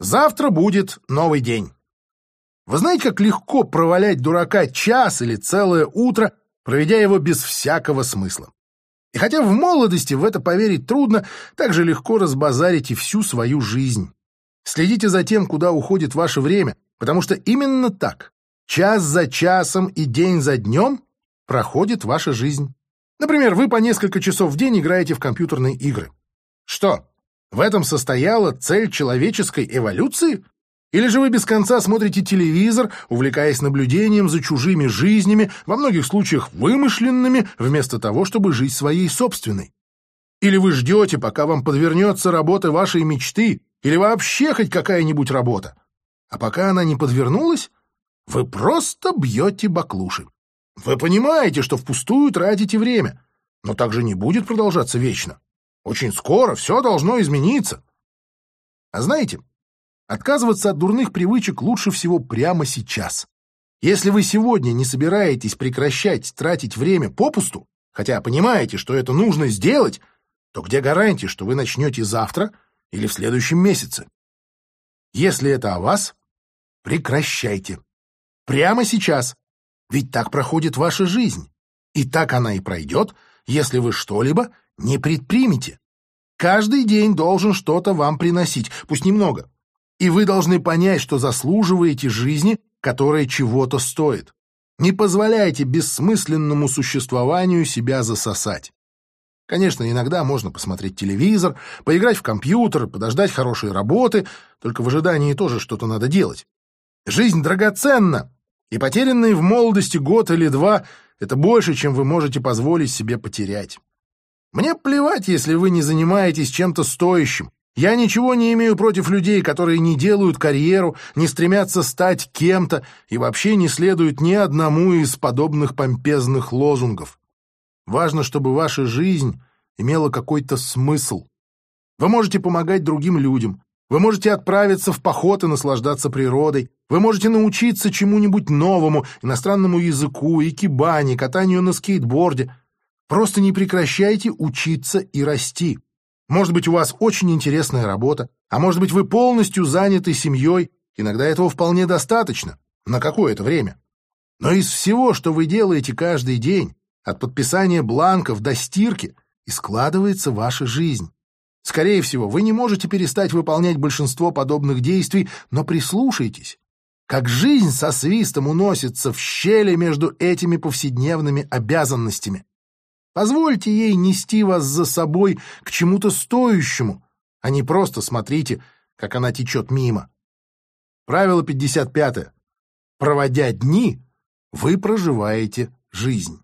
Завтра будет новый день. Вы знаете, как легко провалять дурака час или целое утро, проведя его без всякого смысла? И хотя в молодости в это поверить трудно, так же легко разбазарить и всю свою жизнь. Следите за тем, куда уходит ваше время, потому что именно так, час за часом и день за днем, проходит ваша жизнь. Например, вы по несколько часов в день играете в компьютерные игры. Что, в этом состояла цель человеческой эволюции? Или же вы без конца смотрите телевизор, увлекаясь наблюдением за чужими жизнями, во многих случаях вымышленными, вместо того, чтобы жить своей собственной? Или вы ждете, пока вам подвернется работа вашей мечты, или вообще хоть какая-нибудь работа? А пока она не подвернулась, вы просто бьете баклуши. Вы понимаете, что впустую тратите время, но так же не будет продолжаться вечно. Очень скоро все должно измениться. А знаете, отказываться от дурных привычек лучше всего прямо сейчас. Если вы сегодня не собираетесь прекращать тратить время попусту, хотя понимаете, что это нужно сделать, то где гарантия, что вы начнете завтра или в следующем месяце? Если это о вас, прекращайте. Прямо сейчас. Ведь так проходит ваша жизнь. И так она и пройдет, если вы что-либо не предпримете. Каждый день должен что-то вам приносить, пусть немного. И вы должны понять, что заслуживаете жизни, которая чего-то стоит. Не позволяйте бессмысленному существованию себя засосать. Конечно, иногда можно посмотреть телевизор, поиграть в компьютер, подождать хорошей работы, только в ожидании тоже что-то надо делать. Жизнь драгоценна, и потерянный в молодости год или два — это больше, чем вы можете позволить себе потерять. Мне плевать, если вы не занимаетесь чем-то стоящим. Я ничего не имею против людей, которые не делают карьеру, не стремятся стать кем-то и вообще не следуют ни одному из подобных помпезных лозунгов. Важно, чтобы ваша жизнь имела какой-то смысл. Вы можете помогать другим людям, вы можете отправиться в поход и наслаждаться природой, вы можете научиться чему-нибудь новому, иностранному языку, икебане, катанию на скейтборде. Просто не прекращайте учиться и расти. Может быть, у вас очень интересная работа, а может быть, вы полностью заняты семьей, иногда этого вполне достаточно, на какое-то время. Но из всего, что вы делаете каждый день, от подписания бланков до стирки и складывается ваша жизнь. Скорее всего, вы не можете перестать выполнять большинство подобных действий, но прислушайтесь, как жизнь со свистом уносится в щели между этими повседневными обязанностями. Позвольте ей нести вас за собой к чему-то стоящему, а не просто смотрите, как она течет мимо. Правило 55. Проводя дни, вы проживаете жизнь.